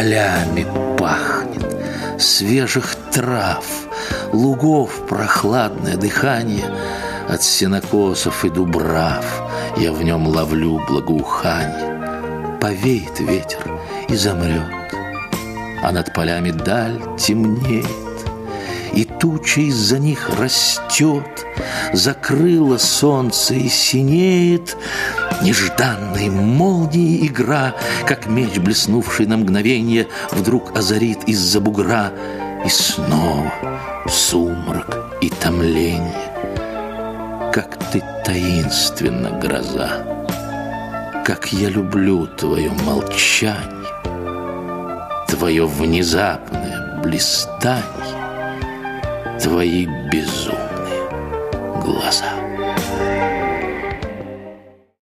полями пахнет, свежих трав, лугов прохладное дыхание, от сенокосов и дубрав я в нем ловлю благоуханье. Повеет ветер и замрет, а над полями даль темнеет, и туча из-за них растет, закрыло солнце и синеет, Нежданной молнией игра, Как меч, блеснувший на мгновение, Вдруг озарит из-за бугра, И снова сумрак и томление. Как ты таинственна, гроза, Как я люблю твое молчание, Твое внезапное блистанье, твои безумные глаза.